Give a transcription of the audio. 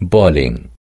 bowling.